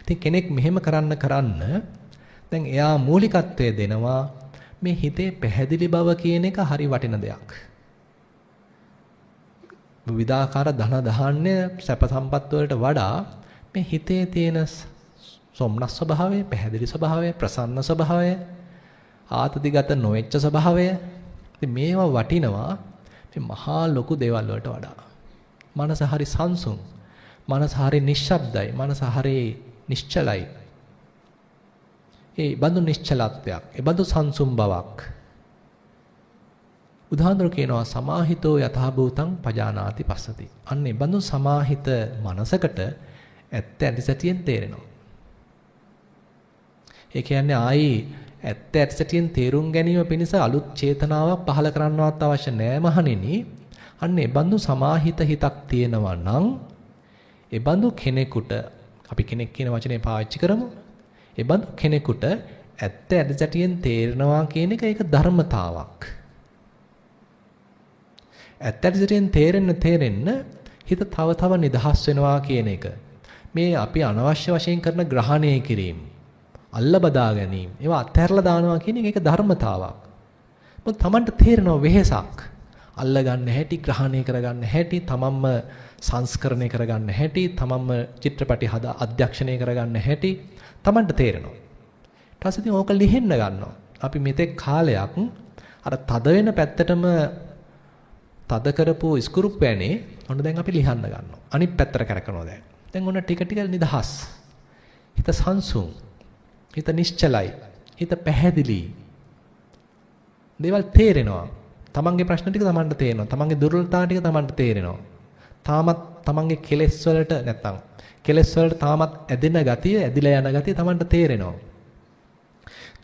ඉතින් කෙනෙක් මෙහෙම කරන්න කරන්න දැන් එයා මූලිකත්වය දෙනවා මේ හිතේ පැහැදිලි බව කියන එක හරි වටින දෙයක්. විවිධාකාර ධන ධාන්‍ය සැප සම්පත් වලට වඩා මේ හිතේ තියෙන සොම්නස් ස්වභාවය, පැහැදිලි ස්වභාවය, ප්‍රසන්න ස්වභාවය, ආතතිගත නොවෙච්ච ස්වභාවය. ඉතින් මේවා වටිනවා මේ මහා ලොකු දේවල් වලට වඩා. මනස හරි සංසුන්. මනස හරි නිශ්ශබ්දයි. මනස හරි නිශ්චලයි. ඒ බඳු නිශ්චලත්වයක්, ඒ බඳු සංසුම් බවක්. උදාහරණ කියනවා සමාහිතෝ යථාභූතං පජානාති පස්සති. අන්නේ බඳු සමාහිත මනසකට ඇත්ත ඇති සැටියෙන් තේරෙනවා. ඒ කියන්නේ ආයි ඇත්ත ඇති සැටියෙන් තේරුම් ගැනීම පිණිස අලුත් චේතනාවක් පහළ කරන්නවත් අවශ්‍ය නෑ මහණෙනි. අන්න ඒ බඳු සමාහිත හිතක් තියෙනවා නම් ඒ බඳු කෙනෙකුට අපි කෙනෙක් කියන වචනේ පාවිච්චි කරමු. ඒ බඳු කෙනෙකුට ඇත්ත ඇති සැටියෙන් තේරෙනවා කියන එක ඒක ධර්මතාවක්. ඇත්ත ඇති සැටියෙන් තේරෙන්න තේරෙන්න හිත තව තව නිදහස් වෙනවා කියන එක. මේ අපි අනවශ්‍ය වශයෙන් කරන ග්‍රහණය කිරීම අල්ල බදා ගැනීම ඒවා අත්හැරලා දානවා කියන එක ඒක ධර්මතාවක්. මොකද Tamanට තේරෙනවා වෙහෙසක්. අල්ල ගන්න හැටි ග්‍රහණය කරගන්න හැටි තමන්ම සංස්කරණය කරගන්න හැටි තමන්ම චිත්‍රපටි හදා අධ්‍යක්ෂණය කරගන්න හැටි තමන්ට තේරෙනවා. ඊට පස්සේ ඉතින් ඕක ලිහෙන්න ගන්නවා. අපි මෙතෙක් කාලයක් අර තද වෙන පැත්තටම තද කරපු ස්ක්‍රූප් වැනේ ඔන්න දැන් අපි ලිහන්න ගන්නවා. අනිත් පැත්තට කරකනවා දැන්. දැන් ඔන්න ටික ටික නිදහස්. හිත සංසුන්. හිත නිශ්චලයි. හිත පැහැදිලි. දේවල් තේරෙනවා. තමන්ගේ ප්‍රශ්න ටික තමන්ට තේරෙනවා. තමන්ගේ දුර්වලතා ටික තමන්ට තේරෙනවා. තාමත් තමන්ගේ කෙලෙස් වලට නැත්තම් කෙලෙස් වලට තාමත් ඇදෙන ගතිය, ඇදිලා යන ගතිය තමන්ට තේරෙනවා.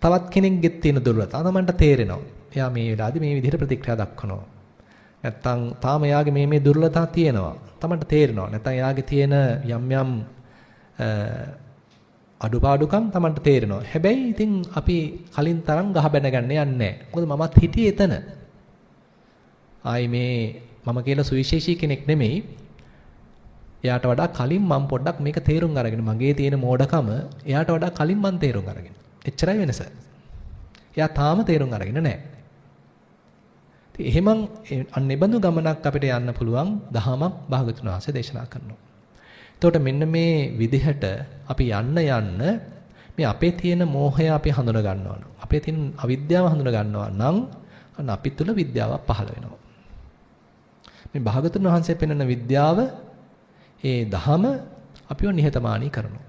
තවත් කෙනෙක්ගෙත් තියෙන දුර්වලතා තමන්ට තේරෙනවා. එයා මේ වෙලාවේදී මේ විදිහට ප්‍රතික්‍රියා දක්වනවා. නැත්තම් තාම එයාගේ මේ මේ දුර්වලතා තියෙනවා. තමන්ට තේරෙනවා. නැත්තම් එයාගේ තියෙන යම් යම් අඩුපාඩුකම් තමන්ට තේරෙනවා. හැබැයි ඉතින් අපි කලින් තරම් ගහ බැන ගන්න යන්නේ නැහැ. මොකද මමත් හිටියේ එතන. ආයි මේ මම කියලා සුවිශේෂී කෙනෙක් නෙමෙයි. එයාට වඩා කලින් මම පොඩ්ඩක් මේක තේරුම් අරගෙන මගේ තියෙන මෝඩකම එයාට වඩා කලින් මම තේරුම් අරගෙන. එච්චරයි වෙනස. එයා තාම තේරුම් අරගෙන නැහැ. ඉතින් එහෙම අන්නේබඳු ගමනක් අපිට යන්න පුළුවන් දහමක් භාගතුන් වහන්සේ දේශනා කරනවා. එතකොට මෙන්න මේ විදිහට අපි යන්න යන්න මේ අපේ තියෙන මෝහය අපි හඳුන ගන්නවා. අපේ තියෙන අවිද්‍යාව හඳුන ගන්නවා නම් අන්න අපි තුල විද්‍යාවක් පහළ වෙනවා. මේ භාගතුන් වහන්සේ පෙන්වන විද්‍යාව ඒ දහම අපිව නිහතමානී කරනවා.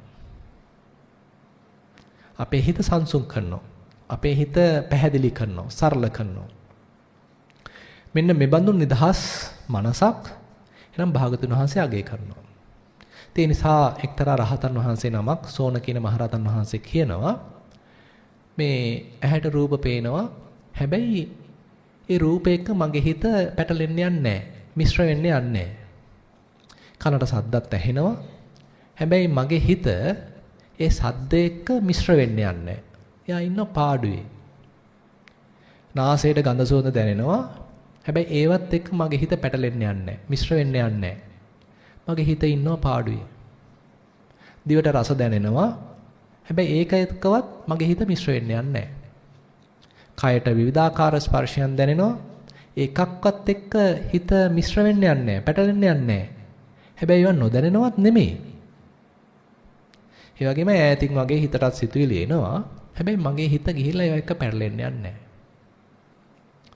අපේ හිත සංසුන් කරනවා. අපේ හිත පැහැදිලි කරනවා, සරල කරනවා. මෙන්න මෙබඳු නිදහස් මනසක් එනම් භාගතුන් වහන්සේ අගය කරනවා. ඒ නිසා එක්තරා රහතන් වහන්සේ නමක් සෝන කියන මහරහතන් වහන්සේ කියනවා මේ ඇහැට රූප පේනවා හැබැයි ඒ රූපයක මගේ හිත පැටලෙන්නේ නැහැ මිශ්‍ර වෙන්නේ නැහැ කනට සද්දත් ඇහෙනවා හැබැයි මගේ හිත ඒ සද්ද එක්ක මිශ්‍ර වෙන්නේ නැහැ එයා ඉන්න පාඩුවේ නාසයට ගඳ සුවඳ දැනෙනවා හැබැයි ඒවත් එක්ක මගේ හිත පැටලෙන්නේ නැහැ මිශ්‍ර වෙන්නේ නැහැ මගේ හිත ඉන්නවා පාඩුවේ. දිවට රස දැනෙනවා. හැබැයි ඒක එක්කවත් මගේ හිත මිශ්‍ර වෙන්නේ නැහැ. කයට විවිධාකාර ස්පර්ශයන් දැනෙනවා. ඒකක්වත් එක්ක හිත මිශ්‍ර වෙන්නේ නැහැ, පැටලෙන්නේ නැහැ. හැබැයි ඒවා නොදැනෙනවත් නෙමෙයි. ඒ වගේම ඈතින් වගේ හිතටත් සිතුවිලි එනවා. හැබැයි මගේ හිත ගිහිල්ලා ඒවා එක්ක පැටලෙන්නේ නැහැ.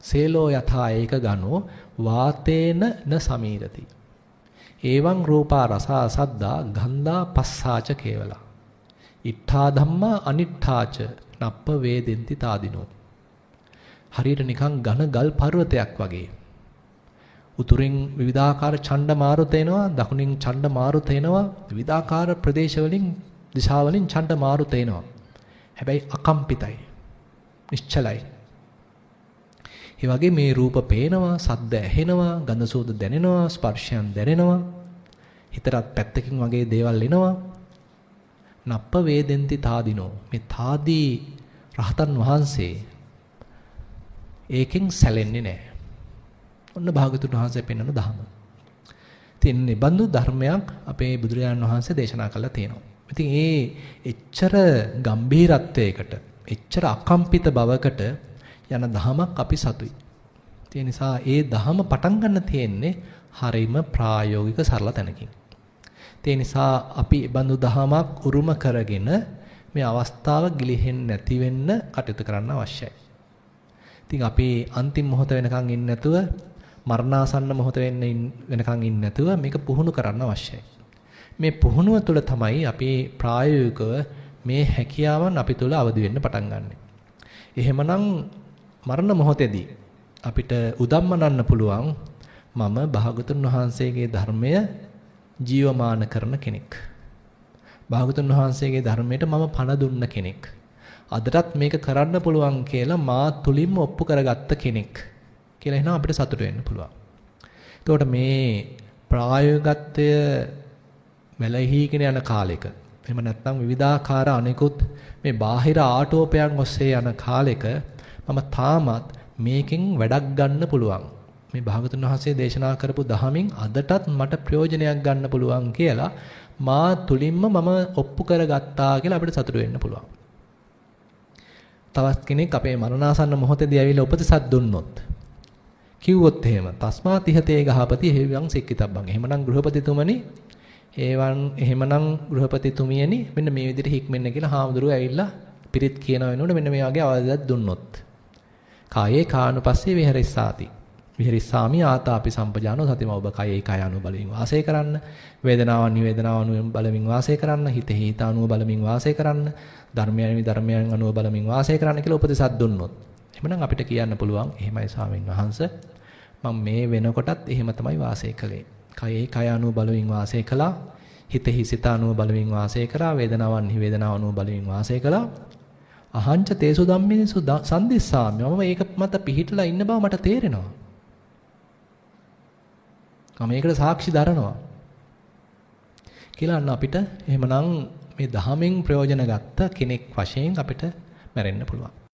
සේලෝ යථා ඒක ගනෝ වාතේන න සමීරති ඒවං රූපා රසා සද්දා ගන්ධා පස්සාච කේවලා. ඉත්තා ධම්මා අනිත්තාච නප්ප වේදෙන්ති තාදිනෝ. හරියට නිකන් ඝන ගල් පර්වතයක් වගේ. උතුරින් විවිධාකාර ඡණ්ඩ මාරුත එනවා, දකුණින් ඡණ්ඩ මාරුත එනවා, විවිධාකාර ප්‍රදේශ වලින් දිශාවලින් ඡණ්ඩ මාරුත එනවා. හැබැයි අකම්පිතයි. නිශ්චලයි. ඒ වගේ මේ රූප පේනවා, සද්ද ඇහෙනවා, ගඳ සුවඳ දැනෙනවා, ස්පර්ශයන් දැනෙනවා. හිතටත් පැත්තකින් වගේ දේවල් එනවා. නප්ප වේදෙන්ති තාදිනෝ. මේ තාදී රහතන් වහන්සේ ඒකෙන් සැලෙන්නේ නැහැ. ඔන්න භාගතුන් වහන්සේ පෙන්වන ධහම. තින්නේ බඳු ධර්මයක් අපේ බුදුරජාණන් වහන්සේ දේශනා කළා තියෙනවා. ඉතින් ඒ එච්චර ගම්භීරත්වයකට, එච්චර අකම්පිත බවකට යන දහමක් අපි සතුයි. ඒ නිසා ඒ දහම පටන් ගන්න තියෙන්නේ හරීම ප්‍රායෝගික සරල තැනකින්. ඒ නිසා අපි බඳු දහමක් උරුම කරගෙන මේ අවස්ථාව ගිලිහෙන්නේ නැති වෙන්න කටයුතු කරන්න අවශ්‍යයි. ඉතින් අපි අන්තිම මොහොත වෙනකන් ඉන්නේ නැතුව මරණාසන්න මොහොත වෙන්න වෙනකන් ඉන්නේ නැතුව මේක පුහුණු කරන්න අවශ්‍යයි. මේ පුහුණුව තුළ තමයි අපි ප්‍රායෝගිකව මේ හැකියාවන් අපි තුළ අවදි වෙන්න පටන් ගන්නෙ. එහෙමනම් මරණ මොහොතේදී අපිට උදම්මනන්න පුළුවන් මම භාගතුන් වහන්සේගේ ධර්මය ජීවමාන කරන කෙනෙක්. භාගතුන් වහන්සේගේ ධර්මයට මම පණ දුන්න කෙනෙක්. අදටත් මේක කරන්න පුළුවන් කියලා මා තුලින්ම ඔප්පු කරගත්ත කෙනෙක් කියලා එහෙනම් අපිට සතුට වෙන්න පුළුවන්. එතකොට මේ ප්‍රායෝගිකත්වය වැළහීගෙන යන කාලෙක එහෙම නැත්නම් විවිධාකාර අනෙකුත් මේ බාහිර ආටෝපයන් ඔස්සේ යන කාලෙක මම තාමත් මේකෙන් වැඩක් ගන්න පුළුවන්. මේ භාගතුන් වහන්සේ දේශනා කරපු දහමින් අදටත් මට ප්‍රයෝජනයක් ගන්න පුළුවන් කියලා මා තුලින්ම මම ඔප්පු කරගත්තා කියලා අපිට සතුටු වෙන්න පුළුවන්. තවත් කෙනෙක් අපේ මරණාසන්න මොහොතේදී ඇවිල්ලා උපදෙසක් දුන්නොත් කිව්වොත් එහෙම තස්මාත් ඉහතේ ගහපති හේවං සික්කිතබ්බං. එහෙමනම් ගෘහපතිතුමනි ඒවන් එහෙමනම් ගෘහපතිතුමියනි මෙන්න මේ විදිහට හික්මෙන්න කියලා හාමුදුරුවෝ ඇවිල්ලා පිරිත් කියන වෙනකොට මෙන්න මේ වගේ අවවාදයක් දුන්නොත්. කායේ කානුපස්සේ විහෙරිස්සාති. විහෙරිස්සාමි ආතාපි සම්පජානෝ සතිම ඔබ කයේ කය අනු බලමින් වාසය කරන්න. වේදනාවන් නිවේදනාවන් බලමින් වාසය කරන්න. හිතේ හිත අනුව බලමින් වාසය කරන්න. ධර්මයන් විධර්මයන් අනුව බලමින් වාසය කරන්න කියලා උපදෙසක් දුන්නොත්. එහෙමනම් අපිට කියන්න පුළුවන් එහෙමයි ස්වාමීන් වහන්සේ මම මේ වෙනකොටත් එහෙම තමයි වාසය කළේ. කයේ කය අනුව බලමින් වාසය කළා. හිතෙහි සිත අනුව බලමින් වාසය කරා. වේදනාවන් හි වේදනාව අනුව බලමින් වාසය කළා. අහංච තේසු ධම්මේසු සම්දිස්සාමි. මම ඒක මත පිහිටලා ඉන්න බව මට තේරෙනවා. මම ඒකට සාක්ෂි දරනවා. කියලා අන්න අපිට එහෙමනම් මේ දහමෙන් ප්‍රයෝජන ගත්ත කෙනෙක් වශයෙන් අපිට මැරෙන්න පුළුවන්.